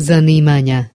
zanimanja.